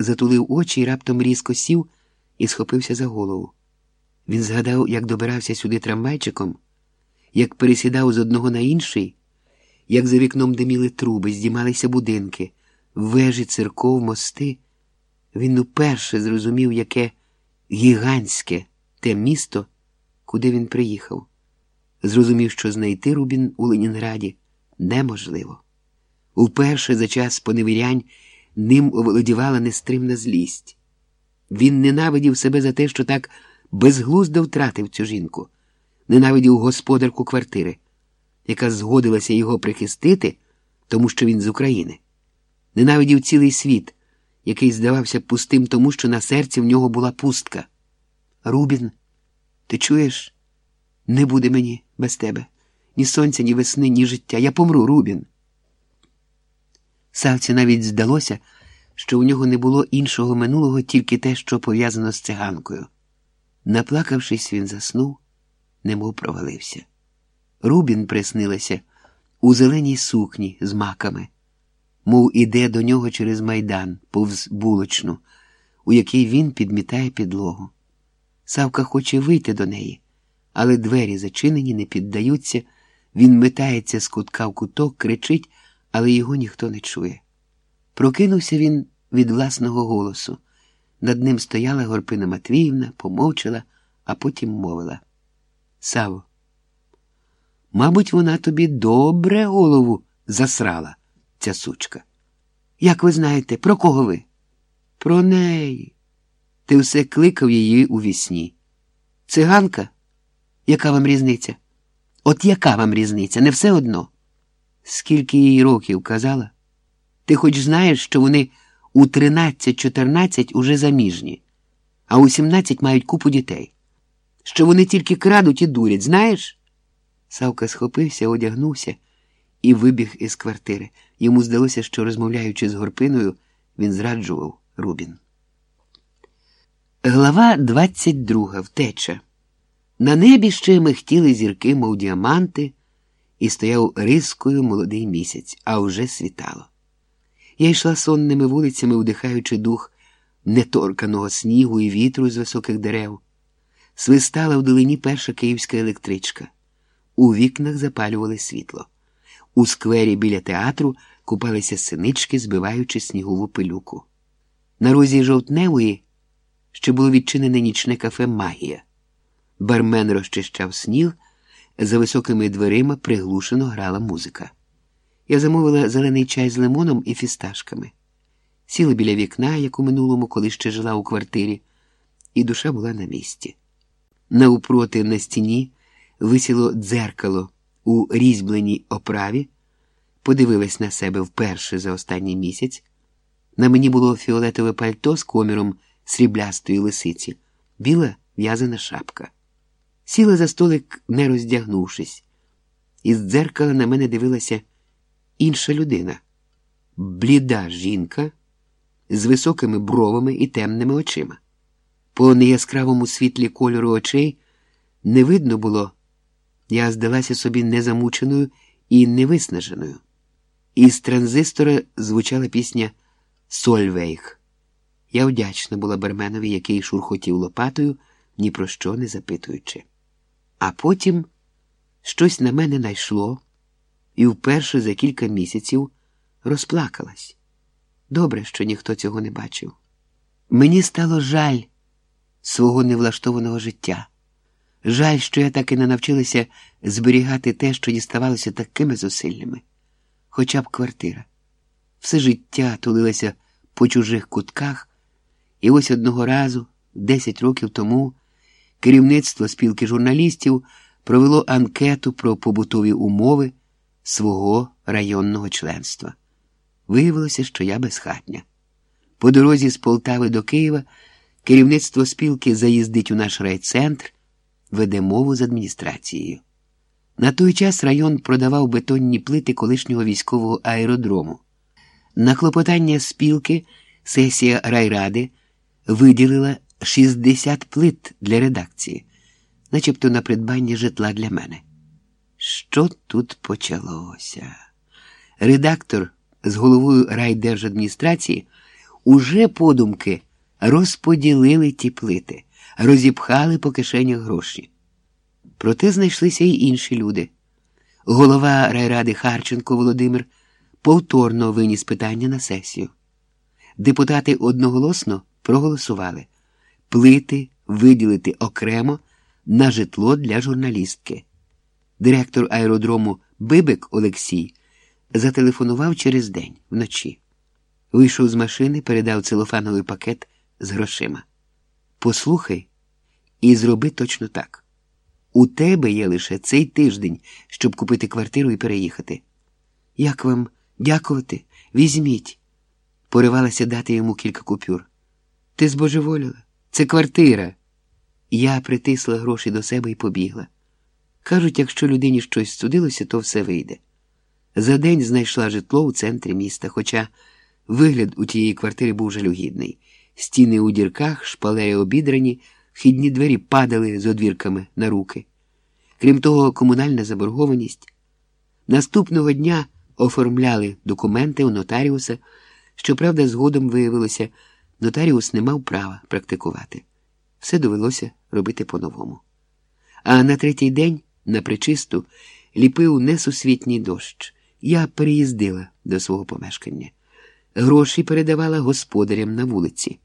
затулив очі і раптом різко сів і схопився за голову. Він згадав, як добирався сюди трамвайчиком, як пересідав з одного на інший, як за вікном диміли труби, здіймалися будинки, вежі, церков, мости. Він уперше зрозумів, яке гігантське те місто, куди він приїхав. Зрозумів, що знайти Рубін у Ленінграді неможливо. Уперше за час поневірянь ним оволодівала нестримна злість. Він ненавидів себе за те, що так безглуздо втратив цю жінку, ненавидів господарку квартири, яка згодилася його прихистити, тому що він з України. Ненавидів цілий світ, який здавався пустим, тому що на серці в нього була пустка. Рубін, ти чуєш? Не буде мені без тебе ні сонця, ні весни, ні життя. Я помру, Рубін. Савці навіть здалося, що у нього не було іншого минулого, тільки те, що пов'язано з циганкою. Наплакавшись, він заснув, немов провалився. Рубін приснилася у зеленій сукні з маками, мов іде до нього через майдан, повз булочну, у якій він підмітає підлогу. Савка хоче вийти до неї, але двері зачинені, не піддаються. Він метається з кутка в куток, кричить, але його ніхто не чує. Прокинувся він від власного голосу. Над ним стояла Горпина Матвіївна, помовчала, а потім мовила. Саво, мабуть, вона тобі добре голову засрала, ця сучка. Як ви знаєте, про кого ви? Про неї. Ти все кликав її у вісні. Циганка? Яка вам різниця? От яка вам різниця? Не все одно? Скільки їй років казала? Ти хоч знаєш, що вони у 13-14 уже заміжні, а у 17 мають купу дітей. Що вони тільки крадуть і дурять, знаєш? Савка схопився, одягнувся і вибіг із квартири. Йому здалося, що, розмовляючи з горпиною, він зраджував Рубін. Глава 22. Втеча. На небі ще михтіли зірки, мов діаманти, і стояв рискою молодий місяць, а вже світало. Я йшла сонними вулицями, вдихаючи дух неторканого снігу і вітру з високих дерев. Свистала вдалині перша київська електричка. У вікнах запалювали світло. У сквері біля театру купалися синички, збиваючи снігову пилюку. На розі жовтневої ще було відчинене нічне кафе Магія. Бармен розчищав сніг, за високими дверима приглушено грала музика. Я замовила зелений чай з лимоном і фісташками. Сіла біля вікна, як у минулому, коли ще жила у квартирі, і душа була на місці. Навпроти на стіні висіло дзеркало у різьбленій оправі, подивилась на себе вперше за останній місяць. На мені було фіолетове пальто з коміром сріблястої лисиці, біла в'язана шапка. Сіла за столик, не роздягнувшись, із дзеркала на мене дивилася інша людина, бліда жінка з високими бровами і темними очима. По неяскравому світлі кольору очей не видно було, я здалася собі незамученою і невиснаженою. Із транзистора звучала пісня Сольвейх. Я вдячна була Берменові, який шурхотів лопатою, ні про що не запитуючи. А потім щось на мене найшло і вперше за кілька місяців розплакалась. Добре, що ніхто цього не бачив. Мені стало жаль свого невлаштованого життя. Жаль, що я так і не навчилася зберігати те, що діставалося такими зусиллями, хоча б квартира. Все життя тулилося по чужих кутках, і ось одного разу, десять років тому, керівництво спілки журналістів провело анкету про побутові умови свого районного членства. Виявилося, що я безхатня. По дорозі з Полтави до Києва керівництво спілки заїздить у наш райцентр, веде мову з адміністрацією. На той час район продавав бетонні плити колишнього військового аеродрому. На клопотання спілки сесія райради виділила 60 плит для редакції, начебто на придбання житла для мене. Що тут почалося? Редактор з головою райдержадміністрації уже подумки розподілили ті плити, розіпхали по кишенях гроші. Проте знайшлися й інші люди. Голова райради Харченко Володимир повторно виніс питання на сесію. Депутати одноголосно проголосували плити виділити окремо на житло для журналістки. Директор аеродрому Бибик Олексій зателефонував через день вночі. Вийшов з машини, передав целофановий пакет з грошима. Послухай і зроби точно так. У тебе є лише цей тиждень, щоб купити квартиру і переїхати. Як вам дякувати? Візьміть. Поривалася дати йому кілька купюр. Ти збожеволіла? Це квартира. Я притисла гроші до себе і побігла. Кажуть, якщо людині щось судилося, то все вийде. За день знайшла житло у центрі міста, хоча вигляд у тієї квартири був жалюгідний. Стіни у дірках, шпалери обідрані, вхідні двері падали з одвірками на руки. Крім того, комунальна заборгованість. Наступного дня оформляли документи у нотаріуса. Щоправда, згодом виявилося, нотаріус не мав права практикувати. Все довелося робити по-новому. А на третій день, на причисту, ліпив несусвітній дощ. Я переїздила до свого помешкання. Гроші передавала господарям на вулиці.